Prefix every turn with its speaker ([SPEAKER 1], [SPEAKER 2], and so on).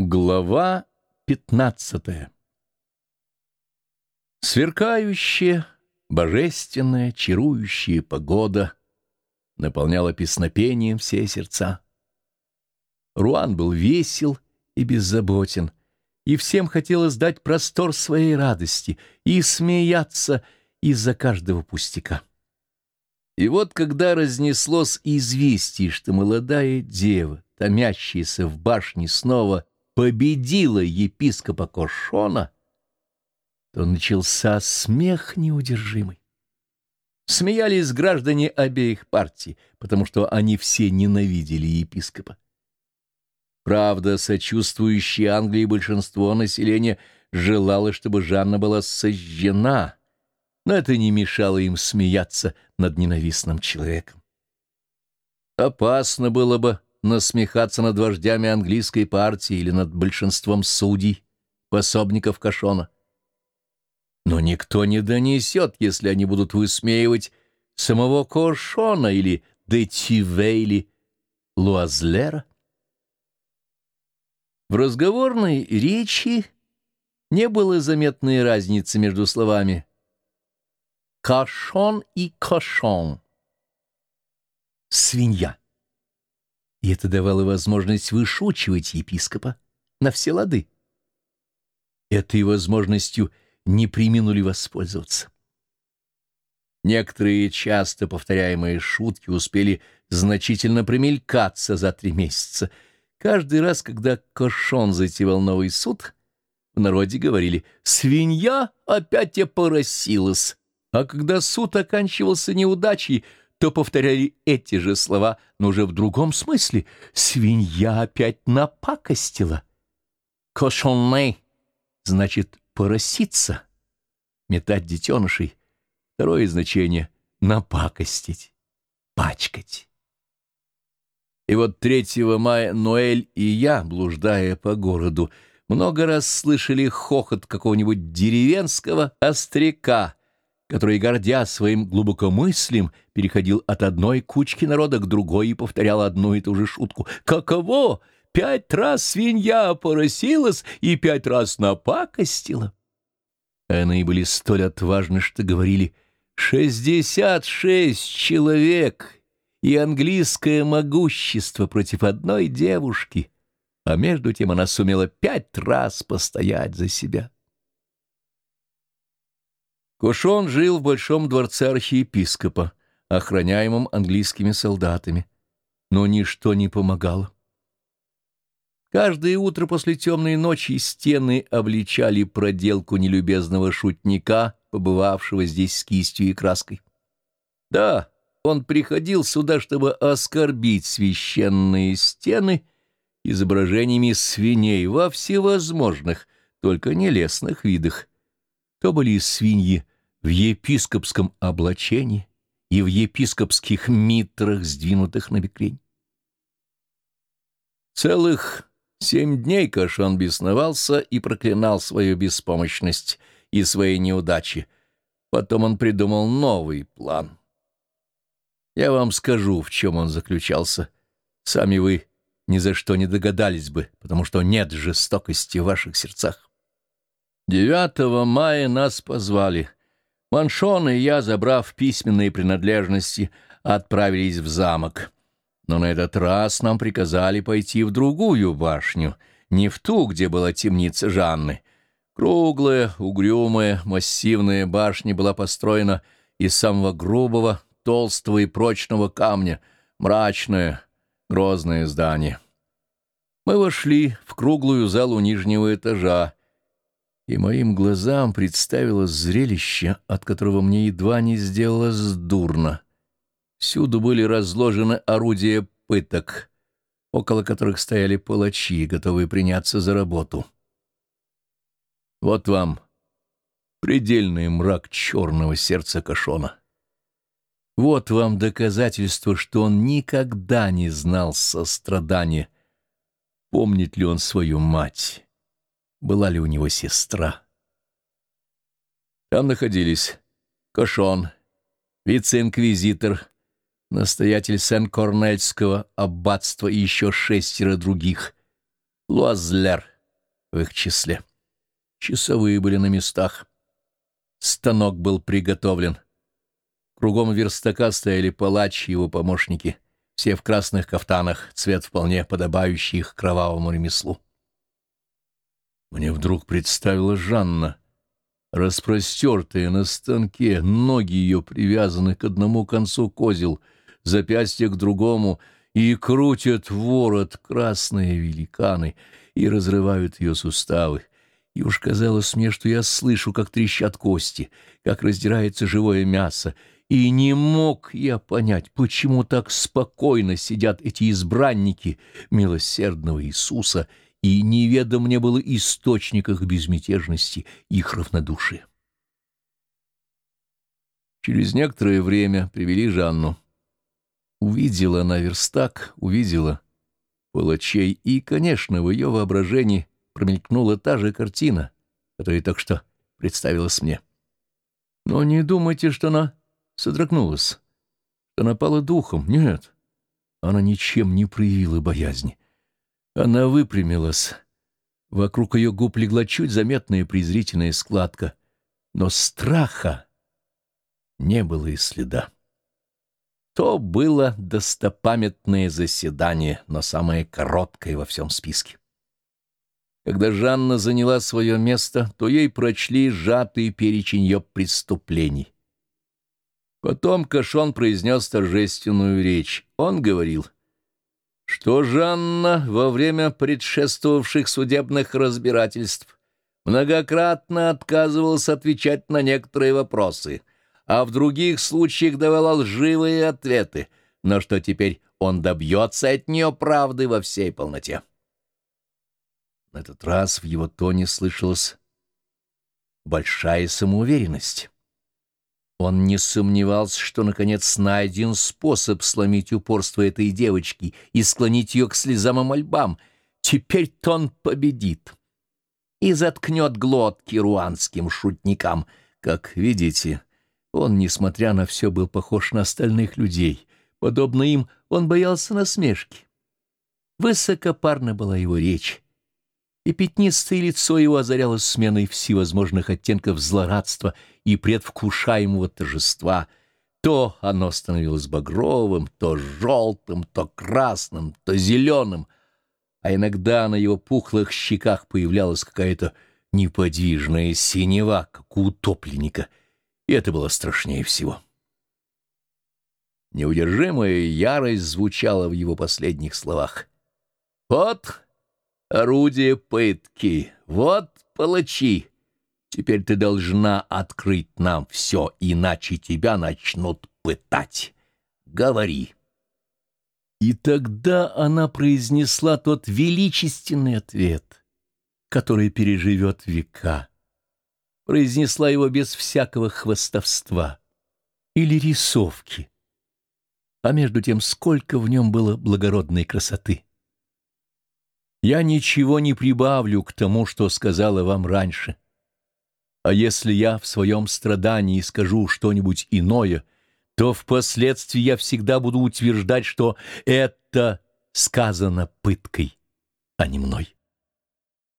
[SPEAKER 1] Глава пятнадцатая Сверкающая, божественная, чарующая погода наполняла песнопением все сердца. Руан был весел и беззаботен, и всем хотелось дать простор своей радости и смеяться из-за каждого пустяка. И вот когда разнеслось известие, что молодая дева, томящаяся в башне, снова победила епископа Кошона, то начался смех неудержимый. Смеялись граждане обеих партий, потому что они все ненавидели епископа. Правда, сочувствующее Англии большинство населения желало, чтобы Жанна была сожжена, но это не мешало им смеяться над ненавистным человеком. Опасно было бы насмехаться над вождями английской партии или над большинством судей, пособников Кашона. Но никто не донесет, если они будут высмеивать самого Кошона или Детиве или Луазлера. В разговорной речи не было заметной разницы между словами «кашон» и «кошон». «Свинья» и это давало возможность вышучивать епископа на все лады. Этой возможностью не приминули воспользоваться. Некоторые часто повторяемые шутки успели значительно примелькаться за три месяца. Каждый раз, когда Кошон затевал новый суд, в народе говорили «свинья опять опоросилась», а когда суд оканчивался неудачей, то повторяли эти же слова, но уже в другом смысле. «Свинья опять напакостила». «Кошонне» значит «пороситься», «метать детенышей». Второе значение — «напакостить», «пачкать». И вот 3 мая Ноэль и я, блуждая по городу, много раз слышали хохот какого-нибудь деревенского остряка — который, гордя своим глубокомыслием, переходил от одной кучки народа к другой и повторял одну и ту же шутку. «Каково? Пять раз свинья поросилась и пять раз напакостила!» Они были столь отважны, что говорили «шестьдесят шесть человек и английское могущество против одной девушки», а между тем она сумела пять раз постоять за себя. Кушон жил в большом дворце архиепископа, охраняемом английскими солдатами, но ничто не помогало. Каждое утро после темной ночи стены обличали проделку нелюбезного шутника, побывавшего здесь с кистью и краской. Да, он приходил сюда, чтобы оскорбить священные стены изображениями свиней во всевозможных, только нелестных видах. То были свиньи в епископском облачении и в епископских митрах, сдвинутых на бекрень. Целых семь дней Кашан бесновался и проклинал свою беспомощность и свои неудачи. Потом он придумал новый план. Я вам скажу, в чем он заключался. Сами вы ни за что не догадались бы, потому что нет жестокости в ваших сердцах. 9 мая нас позвали — Маншон и я, забрав письменные принадлежности, отправились в замок. Но на этот раз нам приказали пойти в другую башню, не в ту, где была темница Жанны. Круглая, угрюмая, массивная башня была построена из самого грубого, толстого и прочного камня, мрачное, грозное здание. Мы вошли в круглую залу нижнего этажа, и моим глазам представилось зрелище, от которого мне едва не сделалось дурно. Всюду были разложены орудия пыток, около которых стояли палачи, готовые приняться за работу. Вот вам предельный мрак черного сердца Кашона. Вот вам доказательство, что он никогда не знал сострадания. Помнит ли он свою мать? Была ли у него сестра. Там находились Кошон, вице-инквизитор, настоятель Сен-Корнельского аббатства и еще шестеро других. Луазлер в их числе. Часовые были на местах. Станок был приготовлен. Кругом верстака стояли палач и его помощники, все в красных кафтанах, цвет вполне подобающий их кровавому ремеслу. Мне вдруг представила Жанна, распростертая на станке, ноги ее привязаны к одному концу козел, запястье к другому, и крутят ворот красные великаны и разрывают ее суставы. И уж казалось мне, что я слышу, как трещат кости, как раздирается живое мясо, и не мог я понять, почему так спокойно сидят эти избранники милосердного Иисуса, и неведом мне было источник их безмятежности, их равнодушия. Через некоторое время привели Жанну. Увидела она верстак, увидела палачей, и, конечно, в ее воображении промелькнула та же картина, которая так что представилась мне. Но не думайте, что она содрогнулась, что она пала духом. Нет, она ничем не проявила боязни. Она выпрямилась. Вокруг ее губ легла чуть заметная презрительная складка, но страха не было и следа. То было достопамятное заседание, но самое короткое во всем списке. Когда Жанна заняла свое место, то ей прочли сжатый перечень ее преступлений. Потом Кашон произнес торжественную речь. Он говорил, что Жанна во время предшествовавших судебных разбирательств многократно отказывалась отвечать на некоторые вопросы — а в других случаях давала лживые ответы, но что теперь он добьется от нее правды во всей полноте. На этот раз в его тоне слышалась большая самоуверенность. Он не сомневался, что, наконец, найден способ сломить упорство этой девочки и склонить ее к слезам и мольбам. Теперь-то он победит и заткнет глотки руанским шутникам. Как видите, он, несмотря на все, был похож на остальных людей. Подобно им, он боялся насмешки. Высокопарна была его речь, и пятнистое лицо его озарялось сменой всевозможных оттенков злорадства и предвкушаемого торжества. То оно становилось багровым, то желтым, то красным, то зеленым, а иногда на его пухлых щеках появлялась какая-то неподвижная синева, как у утопленника — и это было страшнее всего. Неудержимая ярость звучала в его последних словах. «Вот орудие пытки, вот палачи. Теперь ты должна открыть нам все, иначе тебя начнут пытать. Говори». И тогда она произнесла тот величественный ответ, который переживет века произнесла его без всякого хвостовства или рисовки. А между тем, сколько в нем было благородной красоты. Я ничего не прибавлю к тому, что сказала вам раньше. А если я в своем страдании скажу что-нибудь иное, то впоследствии я всегда буду утверждать, что это сказано пыткой, а не мной.